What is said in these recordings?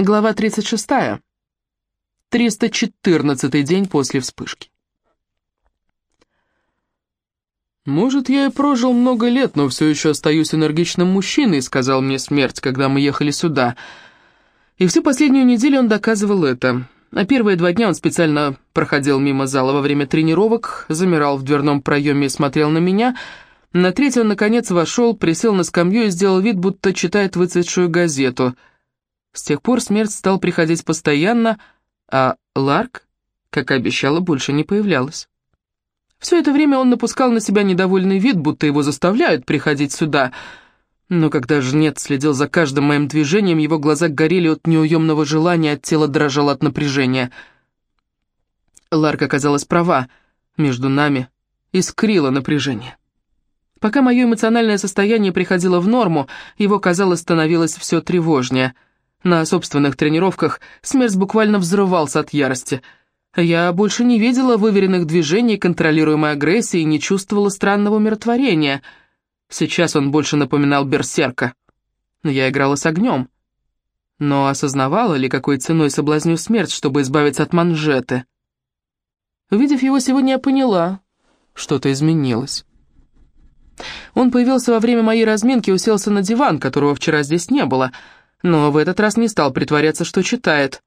Глава 36. 314 день после вспышки. «Может, я и прожил много лет, но все еще остаюсь энергичным мужчиной», — сказал мне смерть, когда мы ехали сюда. И всю последнюю неделю он доказывал это. На первые два дня он специально проходил мимо зала во время тренировок, замирал в дверном проеме и смотрел на меня. На третий он, наконец, вошел, присел на скамью и сделал вид, будто читает выцветшую газету. С тех пор смерть стал приходить постоянно, а Ларк, как обещала, больше не появлялась. Все это время он напускал на себя недовольный вид, будто его заставляют приходить сюда — но когда жнец следил за каждым моим движением, его глаза горели от неуемного желания, от тела дрожало от напряжения. Ларка оказалась права. Между нами искрило напряжение. Пока мое эмоциональное состояние приходило в норму, его, казалось, становилось все тревожнее. На собственных тренировках смерть буквально взрывался от ярости. Я больше не видела выверенных движений, контролируемой агрессии не чувствовала странного умиротворения — Сейчас он больше напоминал берсерка. Я играла с огнем. Но осознавала ли, какой ценой соблазню смерть, чтобы избавиться от манжеты? Увидев его сегодня, я поняла, что-то изменилось. Он появился во время моей разминки и уселся на диван, которого вчера здесь не было, но в этот раз не стал притворяться, что читает.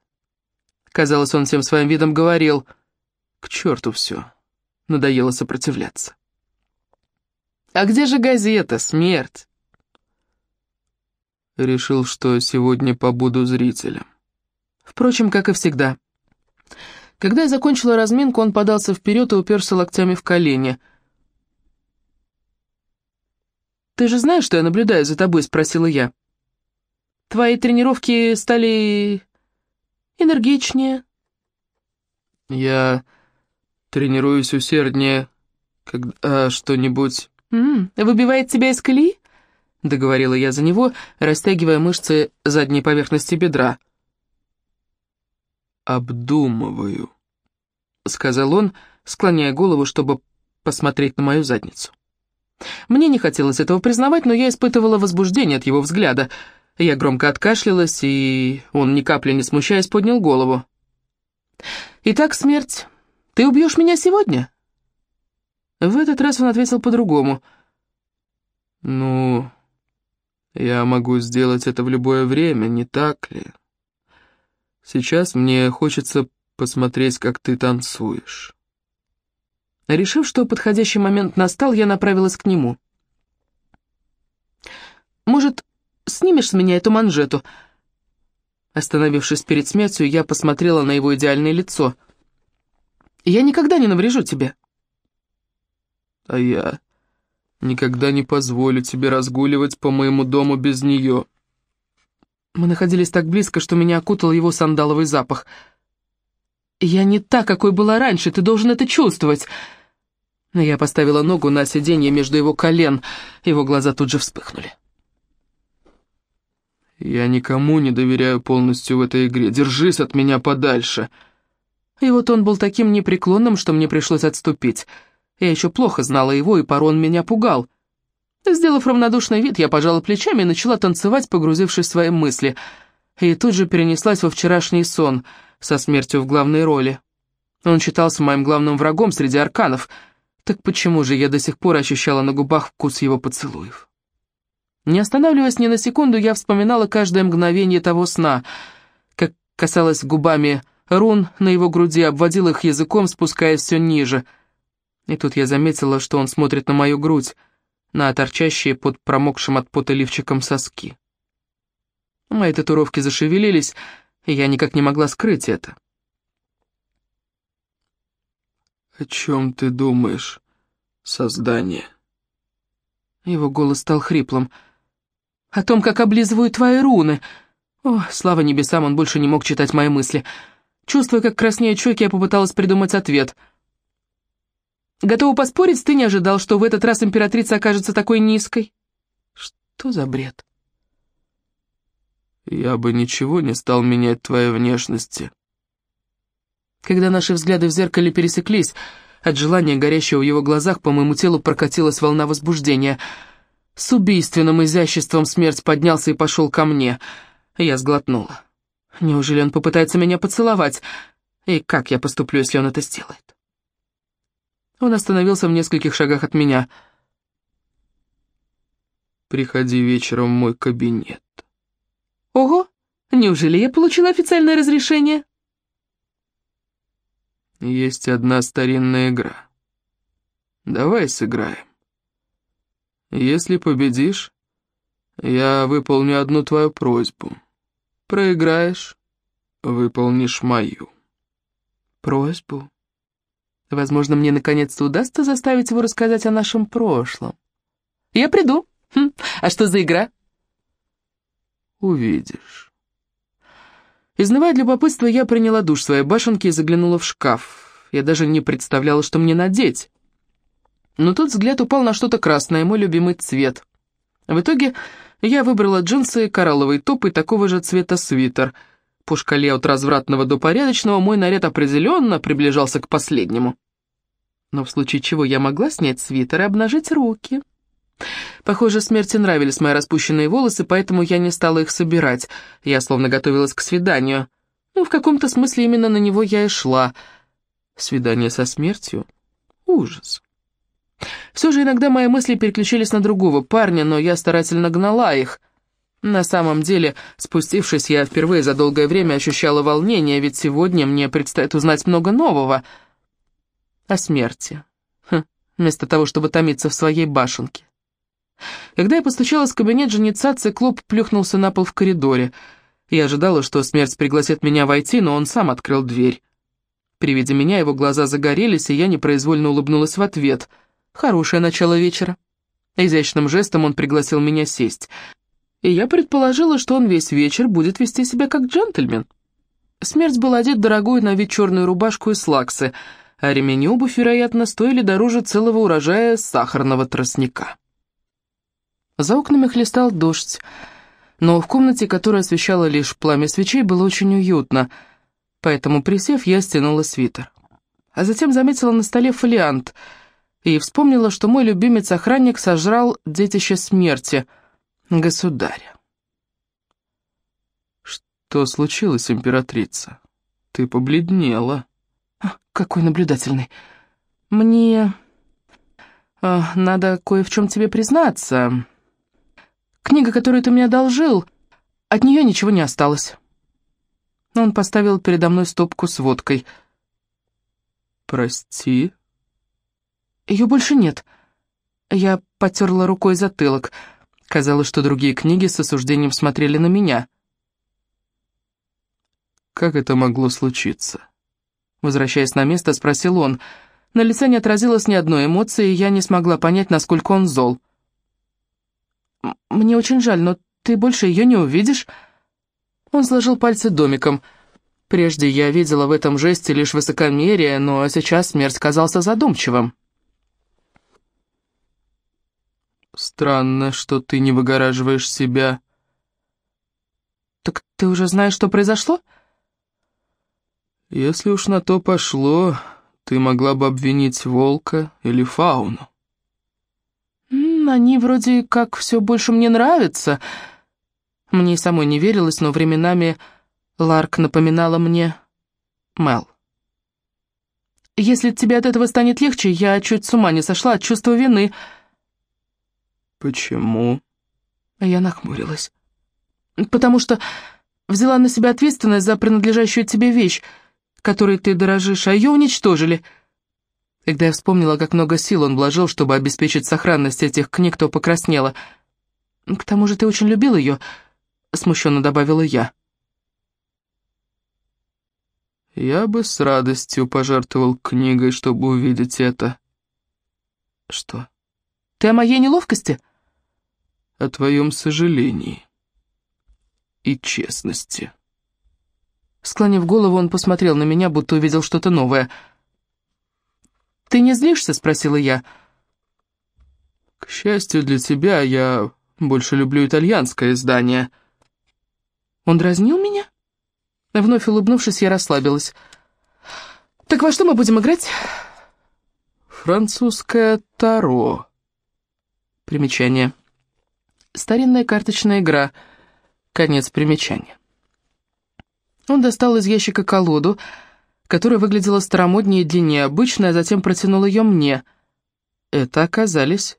Казалось, он всем своим видом говорил, «К черту все, надоело сопротивляться». «А где же газета, смерть?» Решил, что сегодня побуду зрителем. Впрочем, как и всегда. Когда я закончила разминку, он подался вперед и уперся локтями в колени. «Ты же знаешь, что я наблюдаю за тобой?» — спросила я. «Твои тренировки стали энергичнее». «Я тренируюсь усерднее, когда что-нибудь «М -м, «Выбивает тебя из колеи?» — договорила я за него, растягивая мышцы задней поверхности бедра. «Обдумываю», — сказал он, склоняя голову, чтобы посмотреть на мою задницу. Мне не хотелось этого признавать, но я испытывала возбуждение от его взгляда. Я громко откашлялась, и он, ни капли не смущаясь, поднял голову. «Итак, смерть, ты убьешь меня сегодня?» В этот раз он ответил по-другому. «Ну, я могу сделать это в любое время, не так ли? Сейчас мне хочется посмотреть, как ты танцуешь». Решив, что подходящий момент настал, я направилась к нему. «Может, снимешь с меня эту манжету?» Остановившись перед смертью, я посмотрела на его идеальное лицо. «Я никогда не наврежу тебе» а я никогда не позволю тебе разгуливать по моему дому без нее». Мы находились так близко, что меня окутал его сандаловый запах. «Я не та, какой была раньше, ты должен это чувствовать!» Я поставила ногу на сиденье между его колен, его глаза тут же вспыхнули. «Я никому не доверяю полностью в этой игре, держись от меня подальше!» И вот он был таким непреклонным, что мне пришлось отступить — я еще плохо знала его, и порой меня пугал. Сделав равнодушный вид, я пожала плечами и начала танцевать, погрузившись в свои мысли. И тут же перенеслась во вчерашний сон со смертью в главной роли. Он считался моим главным врагом среди арканов. Так почему же я до сих пор ощущала на губах вкус его поцелуев? Не останавливаясь ни на секунду, я вспоминала каждое мгновение того сна, как касалась губами рун на его груди, обводила их языком, спускаясь все ниже — и тут я заметила, что он смотрит на мою грудь, на торчащие под промокшим от пота лифчиком соски. Мои татуировки зашевелились, и я никак не могла скрыть это. «О чем ты думаешь, создание?» Его голос стал хриплым. «О том, как облизывают твои руны!» О, слава небесам, он больше не мог читать мои мысли. Чувствуя, как краснеют щеки, я попыталась придумать ответ — Готова поспорить, ты не ожидал, что в этот раз императрица окажется такой низкой? Что за бред? Я бы ничего не стал менять твоей внешности. Когда наши взгляды в зеркале пересеклись, от желания, горящего в его глазах, по моему телу прокатилась волна возбуждения. С убийственным изяществом смерть поднялся и пошел ко мне. Я сглотнула. Неужели он попытается меня поцеловать? И как я поступлю, если он это сделает? Он остановился в нескольких шагах от меня. «Приходи вечером в мой кабинет». «Ого! Неужели я получила официальное разрешение?» «Есть одна старинная игра. Давай сыграем. Если победишь, я выполню одну твою просьбу. Проиграешь, выполнишь мою». «Просьбу?» Возможно, мне наконец-то удастся заставить его рассказать о нашем прошлом. Я приду. Хм. А что за игра? Увидишь. Изнывая от любопытства, я приняла душ своей башенки и заглянула в шкаф. Я даже не представляла, что мне надеть. Но тут взгляд упал на что-то красное, мой любимый цвет. В итоге я выбрала джинсы, коралловый топ и такого же цвета свитер — по шкале от развратного до порядочного мой наряд определенно приближался к последнему. Но в случае чего я могла снять свитер и обнажить руки. Похоже, смерти нравились мои распущенные волосы, поэтому я не стала их собирать. Я словно готовилась к свиданию. Ну, в каком-то смысле именно на него я и шла. Свидание со смертью? Ужас. Все же иногда мои мысли переключились на другого парня, но я старательно гнала их — на самом деле, спустившись, я впервые за долгое время ощущала волнение, ведь сегодня мне предстоит узнать много нового о смерти, хм, вместо того, чтобы томиться в своей башенке. Когда я постучалась в кабинет женица, циклоп плюхнулся на пол в коридоре. Я ожидала, что смерть пригласит меня войти, но он сам открыл дверь. При виде меня его глаза загорелись, и я непроизвольно улыбнулась в ответ. Хорошее начало вечера. Изящным жестом он пригласил меня сесть — и я предположила, что он весь вечер будет вести себя как джентльмен. Смерть был одет дорогую на вид черную рубашку и слаксы, а ремень и обувь, вероятно, стоили дороже целого урожая сахарного тростника. За окнами хлестал дождь, но в комнате, которая освещала лишь пламя свечей, было очень уютно, поэтому, присев, я стянула свитер. А затем заметила на столе фолиант и вспомнила, что мой любимец-охранник сожрал детище смерти — государя. «Что случилось, императрица? Ты побледнела». А, «Какой наблюдательный. Мне... Э, надо кое в чем тебе признаться. Книга, которую ты мне одолжил, от нее ничего не осталось». Он поставил передо мной стопку с водкой. «Прости?» «Ее больше нет». Я потерла рукой затылок. Казалось, что другие книги с осуждением смотрели на меня. «Как это могло случиться?» Возвращаясь на место, спросил он. На лице не отразилось ни одной эмоции, и я не смогла понять, насколько он зол. «Мне очень жаль, но ты больше ее не увидишь?» Он сложил пальцы домиком. Прежде я видела в этом жесте лишь высокомерие, но сейчас смерть казался задумчивым. Странно, что ты не выгораживаешь себя. Так ты уже знаешь, что произошло? Если уж на то пошло, ты могла бы обвинить волка или фауну. Они вроде как все больше мне нравятся. Мне и самой не верилось, но временами Ларк напоминала мне Мел. Если тебе от этого станет легче, я чуть с ума не сошла от чувства вины — «Почему?» Я нахмурилась. «Потому что взяла на себя ответственность за принадлежащую тебе вещь, которой ты дорожишь, а ее уничтожили». Когда я вспомнила, как много сил он вложил, чтобы обеспечить сохранность этих книг, то покраснела. «К тому же ты очень любил ее», — смущенно добавила я. «Я бы с радостью пожертвовал книгой, чтобы увидеть это». «Что? Ты о моей неловкости?» О твоем сожалении и честности». Склонив голову, он посмотрел на меня, будто увидел что-то новое. «Ты не злишься?» — спросила я. «К счастью для тебя, я больше люблю итальянское издание». «Он дразнил меня?» Вновь улыбнувшись, я расслабилась. «Так во что мы будем играть?» «Французское таро». Примечание. Старинная карточная игра. Конец примечания. Он достал из ящика колоду, которая выглядела старомоднее и длиннее обычной, а затем протянул ее мне. Это оказались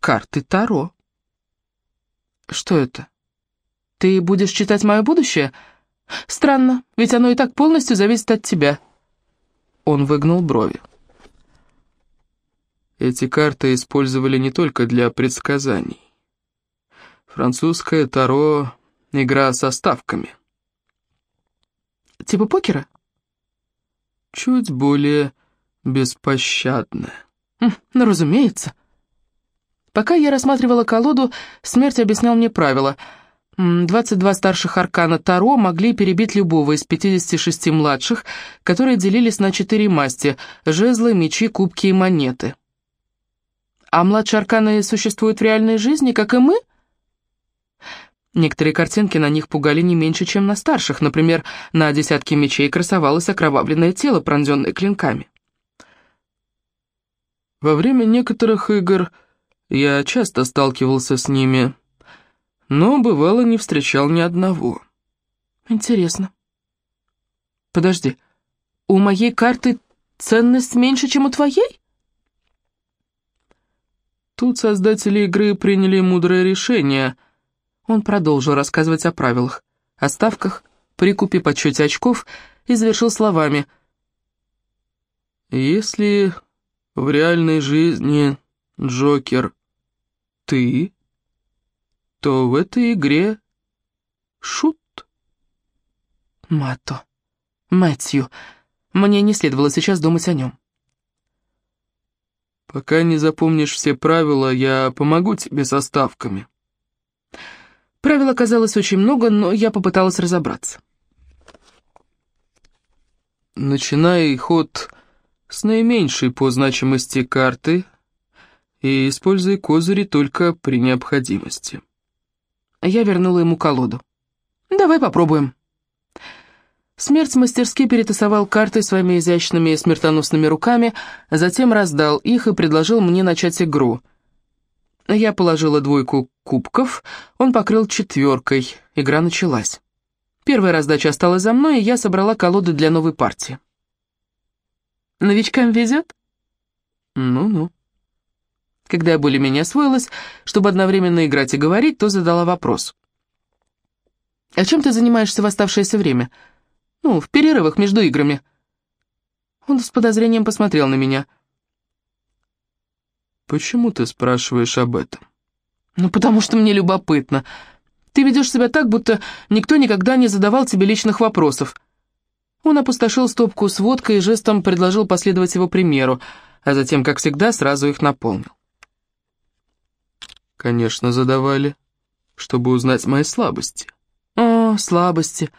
карты Таро. «Что это? Ты будешь читать мое будущее? Странно, ведь оно и так полностью зависит от тебя». Он выгнул брови. Эти карты использовали не только для предсказаний. Французское Таро — игра со ставками. Типа покера? Чуть более беспощадная. Хм, ну, разумеется. Пока я рассматривала колоду, смерть объяснял мне правила. 22 старших аркана Таро могли перебить любого из 56 младших, которые делились на четыре масти – жезлы, мечи, кубки и монеты. А младшие арканы существуют в реальной жизни, как и мы? Некоторые картинки на них пугали не меньше, чем на старших. Например, на десятке мечей красовалось окровавленное тело, пронзенное клинками. Во время некоторых игр я часто сталкивался с ними, но, бывало, не встречал ни одного. Интересно. Подожди, у моей карты ценность меньше, чем у твоей? Тут создатели игры приняли мудрое решение — он продолжил рассказывать о правилах, о ставках, прикупе, подсчете очков и завершил словами. «Если в реальной жизни Джокер ты, то в этой игре шут». Матто, Мэтью, мне не следовало сейчас думать о нем. «Пока не запомнишь все правила, я помогу тебе со ставками». Правил оказалось очень много, но я попыталась разобраться. Начинай ход с наименьшей по значимости карты и используй козыри только при необходимости. Я вернула ему колоду. «Давай попробуем». Смерть мастерски перетасовал карты своими изящными и смертоносными руками, затем раздал их и предложил мне начать игру — я положила двойку кубков, он покрыл четверкой. Игра началась. Первая раздача осталась за мной, и я собрала колоду для новой партии. Новичкам везет? Ну-ну. Когда я более-менее освоилась, чтобы одновременно играть и говорить, то задала вопрос. «А чем ты занимаешься в оставшееся время? Ну, в перерывах между играми?» Он с подозрением посмотрел на меня – «Почему ты спрашиваешь об этом?» «Ну, потому что мне любопытно. Ты ведешь себя так, будто никто никогда не задавал тебе личных вопросов». Он опустошил стопку с водкой и жестом предложил последовать его примеру, а затем, как всегда, сразу их наполнил. «Конечно, задавали, чтобы узнать мои слабости». «О, слабости.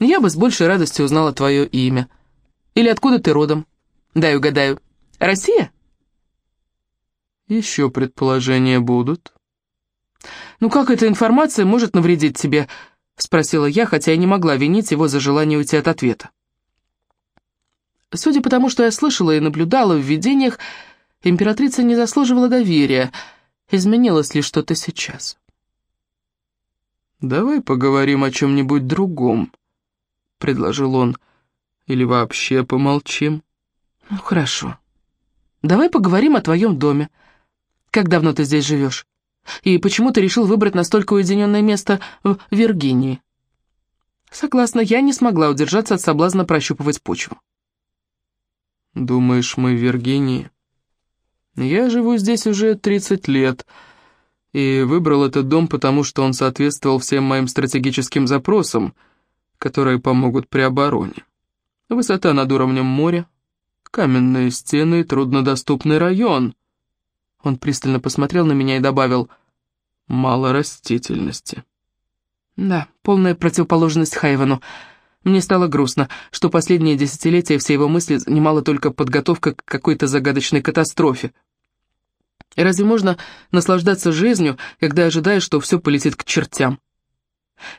Я бы с большей радостью узнала твое имя. Или откуда ты родом? Дай угадаю. Россия?» Еще предположения будут? «Ну как эта информация может навредить тебе?» — спросила я, хотя и не могла винить его за желание уйти от ответа. Судя по тому, что я слышала и наблюдала в видениях, императрица не заслуживала доверия. Изменилось ли что-то сейчас? «Давай поговорим о чем-нибудь другом», — предложил он. «Или вообще помолчим?» «Ну, хорошо. Давай поговорим о твоем доме. Как давно ты здесь живешь? И почему ты решил выбрать настолько уединенное место в Виргинии?» Согласна, я не смогла удержаться от соблазна прощупывать почву. «Думаешь, мы в Виргинии?» «Я живу здесь уже 30 лет, и выбрал этот дом, потому что он соответствовал всем моим стратегическим запросам, которые помогут при обороне. Высота над уровнем моря, каменные стены и труднодоступный район. Он пристально посмотрел на меня и добавил «Мало растительности». Да, полная противоположность Хайвану. Мне стало грустно, что последние десятилетия все его мысли занимала только подготовка к какой-то загадочной катастрофе. И разве можно наслаждаться жизнью, когда ожидаешь, что все полетит к чертям?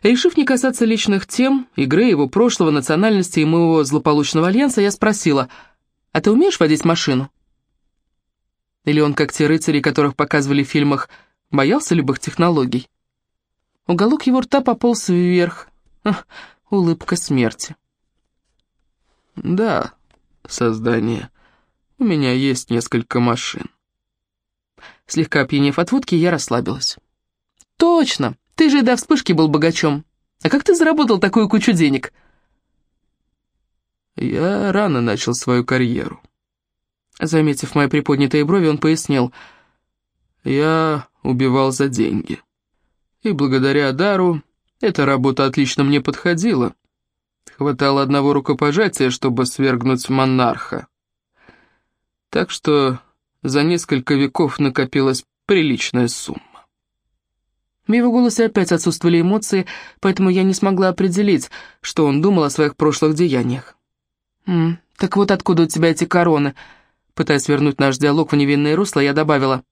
Решив не касаться личных тем, игры, его прошлого, национальности и моего злополучного альянса, я спросила, «А ты умеешь водить машину?» Или он, как те рыцари, которых показывали в фильмах, боялся любых технологий? Уголок его рта пополз вверх. улыбка смерти. «Да, создание, у меня есть несколько машин». Слегка опьянев от водки, я расслабилась. «Точно! Ты же до вспышки был богачом. А как ты заработал такую кучу денег?» «Я рано начал свою карьеру». Заметив мои приподнятые брови, он пояснил. «Я убивал за деньги. И благодаря дару эта работа отлично мне подходила. Хватало одного рукопожатия, чтобы свергнуть монарха. Так что за несколько веков накопилась приличная сумма. В его голосе опять отсутствовали эмоции, поэтому я не смогла определить, что он думал о своих прошлых деяниях. «М, «Так вот откуда у тебя эти короны?» Пытаясь вернуть наш диалог в невинное русло, я добавила.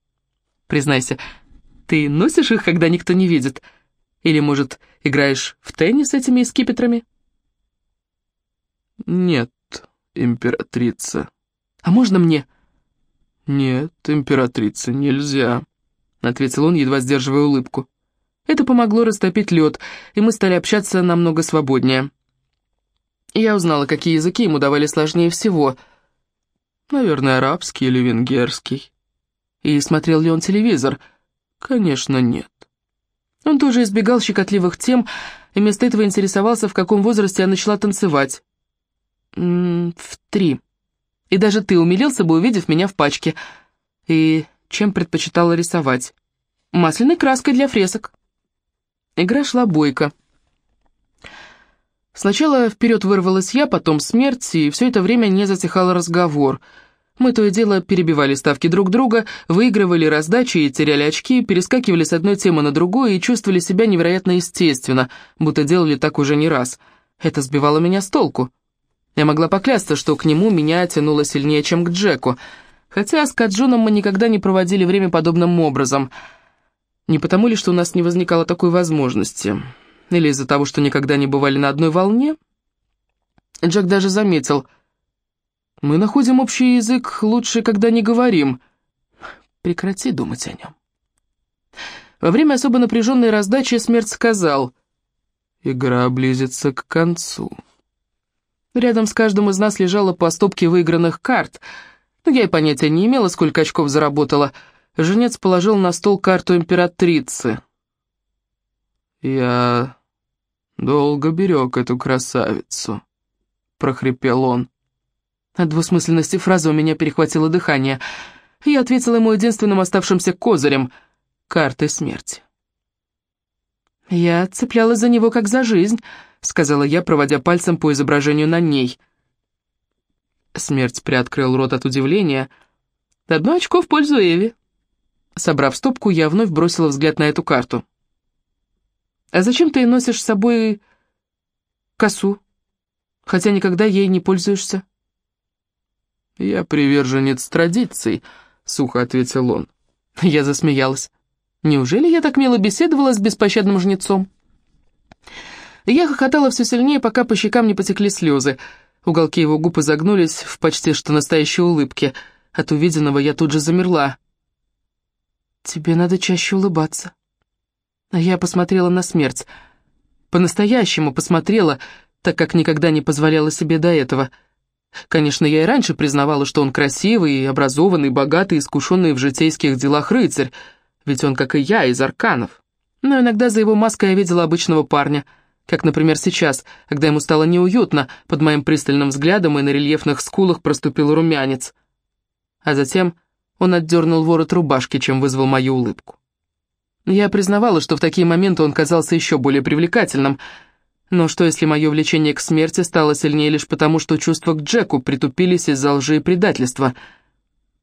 «Признайся, ты носишь их, когда никто не видит? Или, может, играешь в теннис с этими скипетрами?» «Нет, императрица». «А можно мне?» «Нет, императрица, нельзя», — ответил он, едва сдерживая улыбку. Это помогло растопить лед, и мы стали общаться намного свободнее. Я узнала, какие языки ему давали сложнее всего. Наверное, арабский или венгерский. И смотрел ли он телевизор? Конечно, нет. Он тоже избегал щекотливых тем, и вместо этого интересовался, в каком возрасте я начала танцевать. М -м, в три. И даже ты умилился бы, увидев меня в пачке. И чем предпочитала рисовать? Масляной краской для фресок. Игра шла бойко. Сначала вперед вырвалась я, потом смерть, и все это время не затихал разговор. Мы то и дело перебивали ставки друг друга, выигрывали раздачи и теряли очки, перескакивали с одной темы на другую и чувствовали себя невероятно естественно, будто делали так уже не раз. Это сбивало меня с толку. Я могла поклясться, что к нему меня тянуло сильнее, чем к Джеку, хотя с Каджуном мы никогда не проводили время подобным образом. Не потому ли, что у нас не возникало такой возможности, или из-за того, что никогда не бывали на одной волне? Джек даже заметил, «Мы находим общий язык лучше, когда не говорим. Прекрати думать о нем». Во время особо напряженной раздачи смерть сказал, «Игра близится к концу». Рядом с каждым из нас лежала по стопке выигранных карт. Но я и понятия не имела, сколько очков заработала. Женец положил на стол карту императрицы. «Я долго берег эту красавицу», — прохрипел он. От двусмысленности фразы у меня перехватило дыхание. Я ответила ему единственным оставшимся козырем — картой смерти. Я цеплялась за него как за жизнь —— сказала я, проводя пальцем по изображению на ней. Смерть приоткрыл рот от удивления. «Одно очко в пользу Эви». Собрав стопку, я вновь бросила взгляд на эту карту. «А зачем ты носишь с собой косу, хотя никогда ей не пользуешься?» «Я приверженец традиций», — сухо ответил он. Я засмеялась. «Неужели я так мило беседовала с беспощадным жнецом?» Я хохотала все сильнее, пока по щекам не потекли слезы. Уголки его губ изогнулись в почти что настоящей улыбке. От увиденного я тут же замерла. «Тебе надо чаще улыбаться». А я посмотрела на смерть. По-настоящему посмотрела, так как никогда не позволяла себе до этого. Конечно, я и раньше признавала, что он красивый, образованный, богатый, искушенный в житейских делах рыцарь, ведь он, как и я, из арканов. Но иногда за его маской я видела обычного парня — как, например, сейчас, когда ему стало неуютно, под моим пристальным взглядом и на рельефных скулах проступил румянец. А затем он отдернул ворот рубашки, чем вызвал мою улыбку. Я признавала, что в такие моменты он казался еще более привлекательным, но что если мое влечение к смерти стало сильнее лишь потому, что чувства к Джеку притупились из-за лжи и предательства?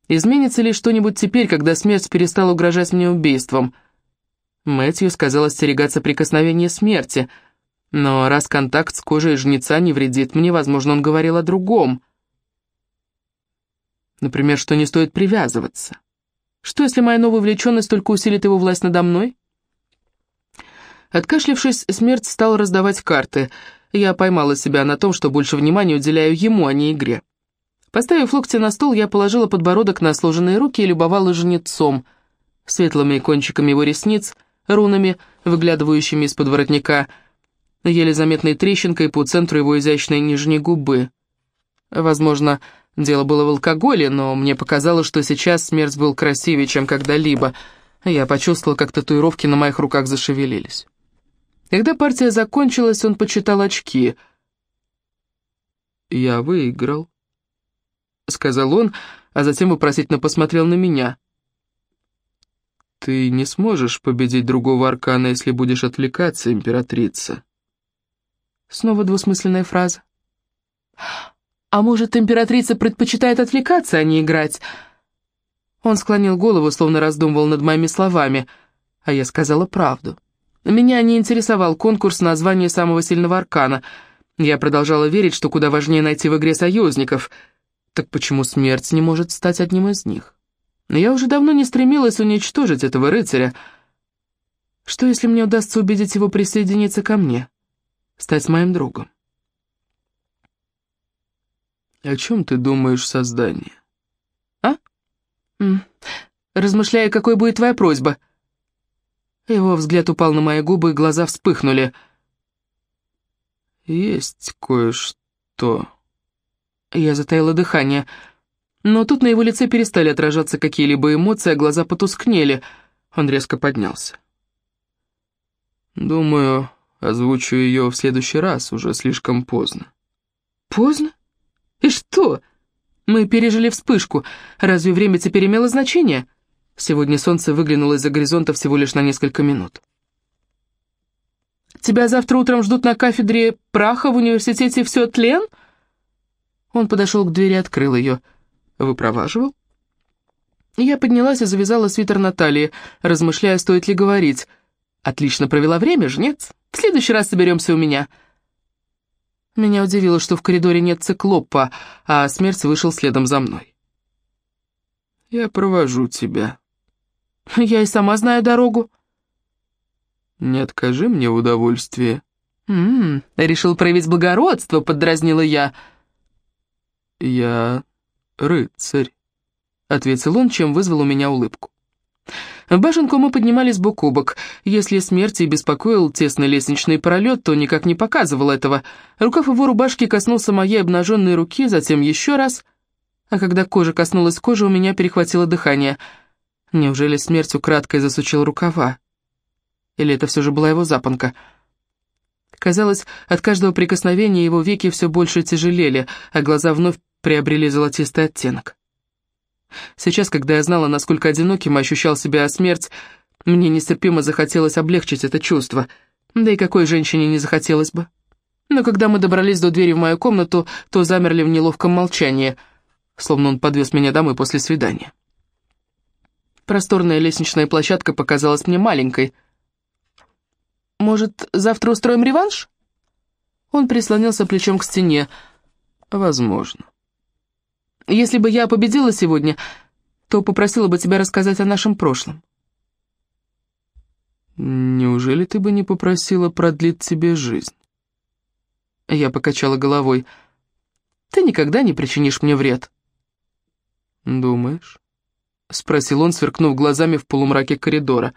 Изменится ли что-нибудь теперь, когда смерть перестала угрожать мне убийством? Мэтью сказал остерегаться прикосновения смерти — но раз контакт с кожей жнеца не вредит мне, возможно, он говорил о другом. Например, что не стоит привязываться. Что, если моя новая увлеченность только усилит его власть надо мной? Откашлившись, смерть стал раздавать карты. Я поймала себя на том, что больше внимания уделяю ему, а не игре. Поставив локти на стол, я положила подбородок на сложенные руки и любовала жнецом, светлыми кончиками его ресниц, рунами, выглядывающими из-под воротника, еле заметной трещинкой по центру его изящной нижней губы. Возможно, дело было в алкоголе, но мне показалось, что сейчас смерть был красивее, чем когда-либо. Я почувствовал, как татуировки на моих руках зашевелились. Когда партия закончилась, он почитал очки. «Я выиграл», — сказал он, а затем вопросительно посмотрел на меня. «Ты не сможешь победить другого аркана, если будешь отвлекаться, императрица». Снова двусмысленная фраза. «А может, императрица предпочитает отвлекаться, а не играть?» Он склонил голову, словно раздумывал над моими словами, а я сказала правду. Меня не интересовал конкурс на звание самого сильного аркана. Я продолжала верить, что куда важнее найти в игре союзников. Так почему смерть не может стать одним из них? Но я уже давно не стремилась уничтожить этого рыцаря. Что, если мне удастся убедить его присоединиться ко мне? Стать моим другом? О чем ты думаешь, создание? А? М размышляя, какой будет твоя просьба. Его взгляд упал на мои губы, и глаза вспыхнули. Есть кое-что. Я затаила дыхание. Но тут на его лице перестали отражаться какие-либо эмоции, а глаза потускнели. Он резко поднялся. «Думаю, озвучу ее в следующий раз, уже слишком поздно». «Поздно? И что? Мы пережили вспышку. Разве время теперь имело значение?» Сегодня солнце выглянуло из-за горизонта всего лишь на несколько минут. «Тебя завтра утром ждут на кафедре праха в университете все тлен?» Он подошел к двери и открыл ее. «Выпроваживал?» Я поднялась и завязала свитер на талии, размышляя, стоит ли говорить. «Отлично провела время, жнец. В следующий раз соберемся у меня». Меня удивило, что в коридоре нет циклопа, а смерть вышел следом за мной. «Я провожу тебя», Я и сама знаю дорогу». «Не откажи мне в удовольствии». «М-м, решил проявить благородство», — поддразнила я. «Я рыцарь», — ответил он, чем вызвал у меня улыбку. Башенку мы поднимались бок о бок. Если смерти беспокоил тесный лестничный пролет, то никак не показывал этого. Рукав его рубашки коснулся моей обнаженной руки, затем еще раз. А когда кожа коснулась кожи, у меня перехватило дыхание — Неужели смерть украдкой засучил рукава? Или это все же была его запонка? Казалось, от каждого прикосновения его веки все больше тяжелели, а глаза вновь приобрели золотистый оттенок. Сейчас, когда я знала, насколько одиноким ощущал себя смерть, мне нестерпимо захотелось облегчить это чувство. Да и какой женщине не захотелось бы? Но когда мы добрались до двери в мою комнату, то замерли в неловком молчании, словно он подвез меня домой после свидания. Просторная лестничная площадка показалась мне маленькой. «Может, завтра устроим реванш?» Он прислонился плечом к стене. «Возможно». «Если бы я победила сегодня, то попросила бы тебя рассказать о нашем прошлом». «Неужели ты бы не попросила продлить тебе жизнь?» Я покачала головой. «Ты никогда не причинишь мне вред». «Думаешь?» — спросил он, сверкнув глазами в полумраке коридора.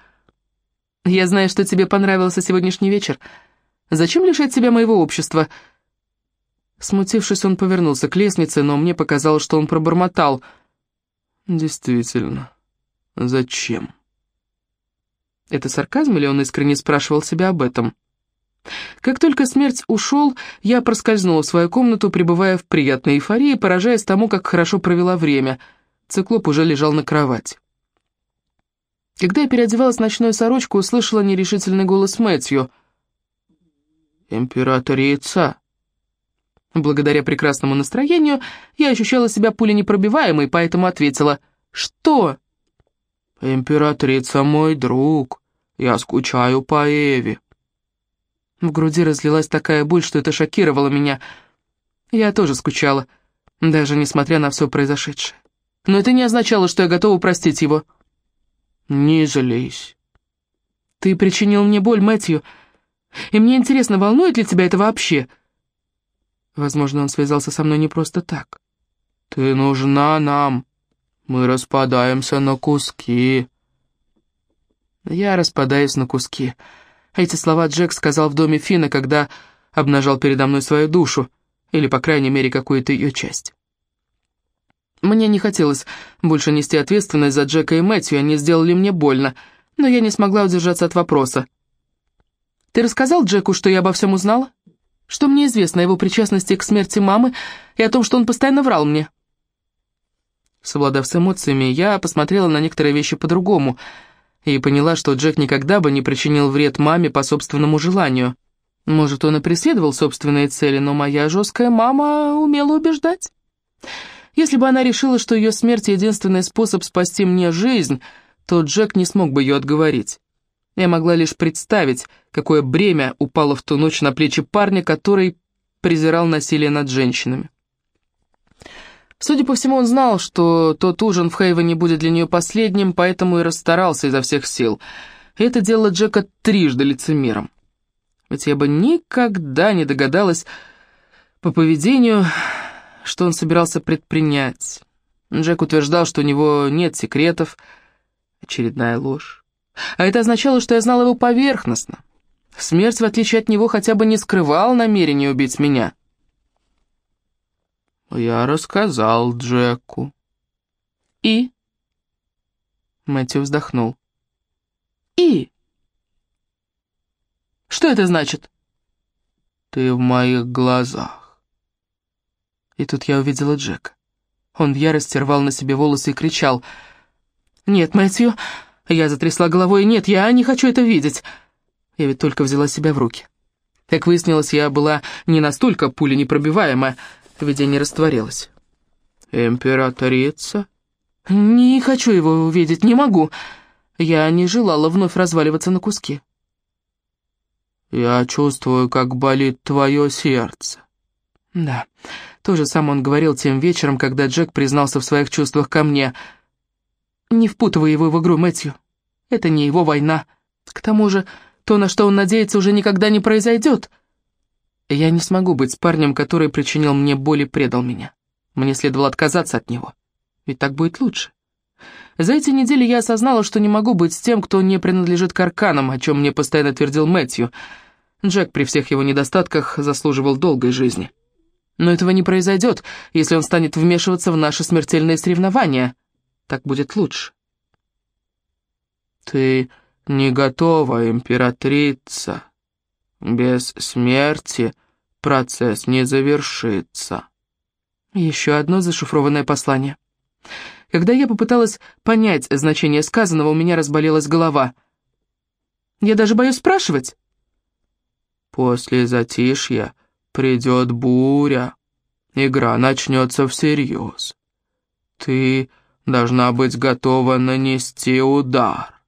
«Я знаю, что тебе понравился сегодняшний вечер. Зачем лишать себя моего общества?» Смутившись, он повернулся к лестнице, но мне показалось, что он пробормотал. «Действительно, зачем?» Это сарказм или он искренне спрашивал себя об этом? Как только смерть ушел, я проскользнула в свою комнату, пребывая в приятной эйфории, поражаясь тому, как хорошо провела время — Циклоп уже лежал на кровати. Когда я переодевалась в ночную сорочку, услышала нерешительный голос Мэтью. «Императрица!» Благодаря прекрасному настроению я ощущала себя пуленепробиваемой, поэтому ответила «Что?» «Императрица мой друг, я скучаю по Эве». В груди разлилась такая боль, что это шокировало меня. Я тоже скучала, даже несмотря на все произошедшее но это не означало, что я готова простить его. Не злись. Ты причинил мне боль, Мэтью, и мне интересно, волнует ли тебя это вообще? Возможно, он связался со мной не просто так. Ты нужна нам. Мы распадаемся на куски. Я распадаюсь на куски. Эти слова Джек сказал в доме Фина, когда обнажал передо мной свою душу, или, по крайней мере, какую-то ее часть. Мне не хотелось больше нести ответственность за Джека и Мэтью, они сделали мне больно, но я не смогла удержаться от вопроса. «Ты рассказал Джеку, что я обо всем узнала? Что мне известно о его причастности к смерти мамы и о том, что он постоянно врал мне?» Совладав с эмоциями, я посмотрела на некоторые вещи по-другому и поняла, что Джек никогда бы не причинил вред маме по собственному желанию. Может, он и преследовал собственные цели, но моя жесткая мама умела убеждать. Если бы она решила, что ее смерть — единственный способ спасти мне жизнь, то Джек не смог бы ее отговорить. Я могла лишь представить, какое бремя упало в ту ночь на плечи парня, который презирал насилие над женщинами. Судя по всему, он знал, что тот ужин в Хейвене будет для нее последним, поэтому и расстарался изо всех сил. И это делало Джека трижды лицемером. Ведь я бы никогда не догадалась по поведению что он собирался предпринять. Джек утверждал, что у него нет секретов. Очередная ложь. А это означало, что я знал его поверхностно. Смерть, в отличие от него, хотя бы не скрывал намерение убить меня. Я рассказал Джеку. И? Мэтью вздохнул. И? Что это значит? Ты в моих глазах. И тут я увидела Джека. Он в ярости рвал на себе волосы и кричал. «Нет, Мэтью!» Я затрясла головой. «Нет, я не хочу это видеть!» Я ведь только взяла себя в руки. Как выяснилось, я была не настолько пуленепробиваемая, видение растворилось. «Императрица?» «Не хочу его увидеть, не могу!» Я не желала вновь разваливаться на куски. «Я чувствую, как болит твое сердце». «Да, то же самое он говорил тем вечером, когда Джек признался в своих чувствах ко мне. «Не впутывай его в игру, Мэтью. Это не его война. К тому же, то, на что он надеется, уже никогда не произойдет. Я не смогу быть с парнем, который причинил мне боль и предал меня. Мне следовало отказаться от него. Ведь так будет лучше. За эти недели я осознала, что не могу быть с тем, кто не принадлежит Карканам, о чем мне постоянно твердил Мэтью. Джек при всех его недостатках заслуживал долгой жизни». Но этого не произойдет, если он станет вмешиваться в наши смертельные соревнования. Так будет лучше. Ты не готова, императрица. Без смерти процесс не завершится. Еще одно зашифрованное послание. Когда я попыталась понять значение сказанного, у меня разболелась голова. Я даже боюсь спрашивать. После затишья придет буря, игра начнется всерьез. Ты должна быть готова нанести удар.